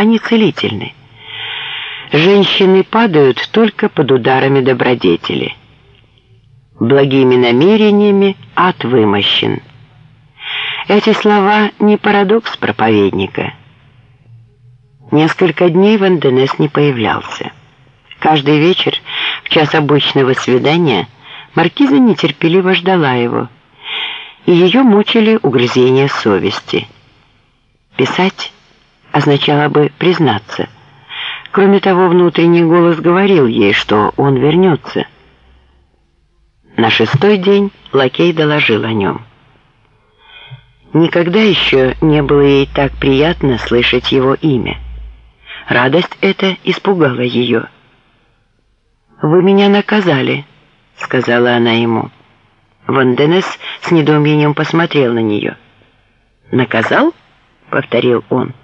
они целительны. Женщины падают только под ударами добродетели. Благими намерениями ад вымощен. Эти слова не парадокс проповедника. Несколько дней Ванденес не появлялся. Каждый вечер, в час обычного свидания, маркиза нетерпеливо ждала его, и ее мучили угрызения совести. Писать означало бы признаться. Кроме того, внутренний голос говорил ей, что он вернется. На шестой день лакей доложил о нем. Никогда еще не было ей так приятно слышать его имя. Радость эта испугала ее. «Вы меня наказали», — сказала она ему. Ванденес с недоумением посмотрел на нее. «Наказал?» — повторил он.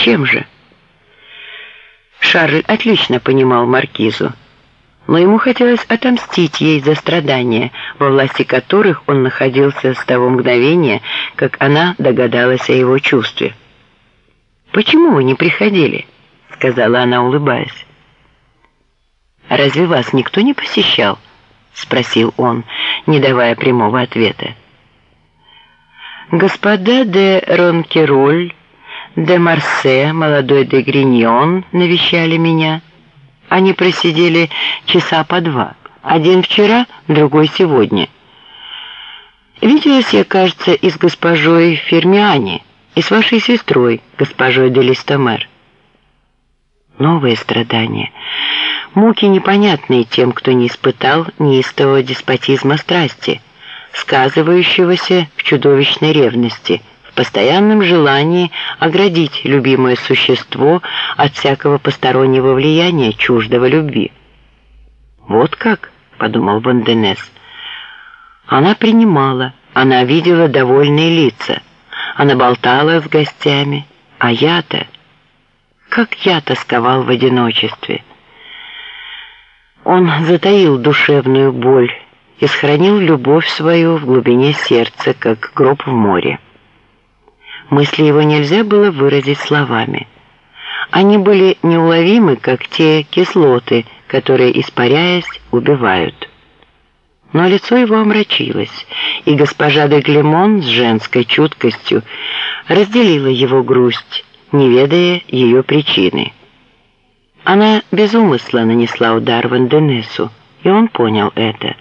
«Чем же?» Шарль отлично понимал маркизу, но ему хотелось отомстить ей за страдания, во власти которых он находился с того мгновения, как она догадалась о его чувстве. «Почему вы не приходили?» — сказала она, улыбаясь. «Разве вас никто не посещал?» — спросил он, не давая прямого ответа. «Господа де Ронкероль, де Марсе, молодой де Гриньон навещали меня». Они просидели часа по два. Один вчера, другой сегодня. Виделась я, кажется, и с госпожой Фермиани, и с вашей сестрой, госпожой де Листомер. Новые страдания. Муки непонятные тем, кто не испытал неистового деспотизма страсти, сказывающегося в чудовищной ревности – постоянном желании оградить любимое существо от всякого постороннего влияния чуждого любви. «Вот как?» — подумал Ванденес. Она принимала, она видела довольные лица, она болтала с гостями, а я-то... Как я тосковал в одиночестве. Он затаил душевную боль и сохранил любовь свою в глубине сердца, как гроб в море. Мысли его нельзя было выразить словами. Они были неуловимы, как те кислоты, которые, испаряясь, убивают. Но лицо его омрачилось, и госпожа де Глемон с женской чуткостью разделила его грусть, не ведая ее причины. Она без умысла нанесла удар Ванденесу, и он понял это.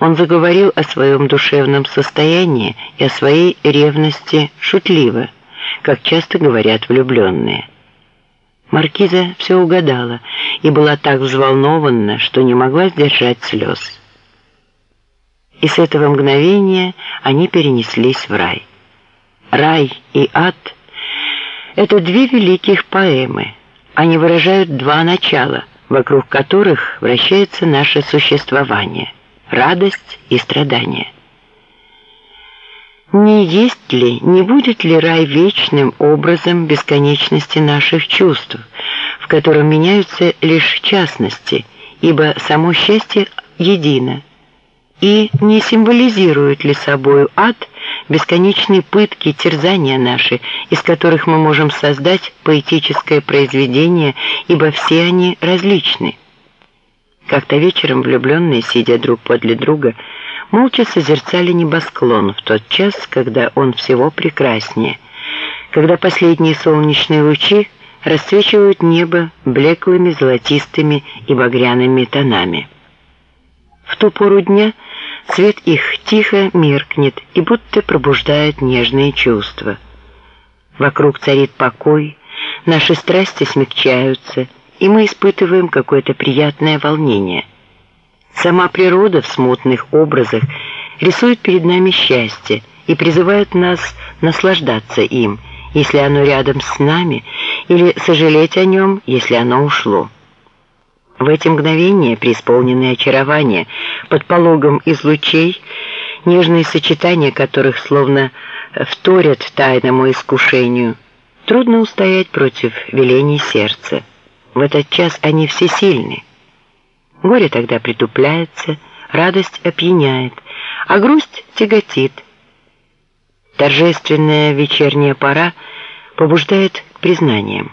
Он заговорил о своем душевном состоянии и о своей ревности шутливо, как часто говорят влюбленные. Маркиза все угадала и была так взволнована, что не могла сдержать слез. И с этого мгновения они перенеслись в рай. Рай и ад — это две великих поэмы. Они выражают два начала, вокруг которых вращается наше существование — радость и страдания. Не есть ли, не будет ли рай вечным образом бесконечности наших чувств, в котором меняются лишь частности, ибо само счастье едино, и не символизирует ли собою ад бесконечные пытки, терзания наши, из которых мы можем создать поэтическое произведение, ибо все они различны. Как-то вечером влюбленные, сидя друг подле друга, молча созерцали небосклон в тот час, когда он всего прекраснее, когда последние солнечные лучи расцвечивают небо блеклыми золотистыми и багряными тонами. В ту пору дня свет их тихо меркнет и будто пробуждает нежные чувства. Вокруг царит покой, наши страсти смягчаются – и мы испытываем какое-то приятное волнение. Сама природа в смутных образах рисует перед нами счастье и призывает нас наслаждаться им, если оно рядом с нами, или сожалеть о нем, если оно ушло. В эти мгновения, преисполненные очарования, под пологом из лучей, нежные сочетания которых словно вторят тайному искушению, трудно устоять против велений сердца. В этот час они все сильны. Горе тогда притупляется, радость опьяняет, а грусть тяготит. Торжественная вечерняя пора побуждает к признанием.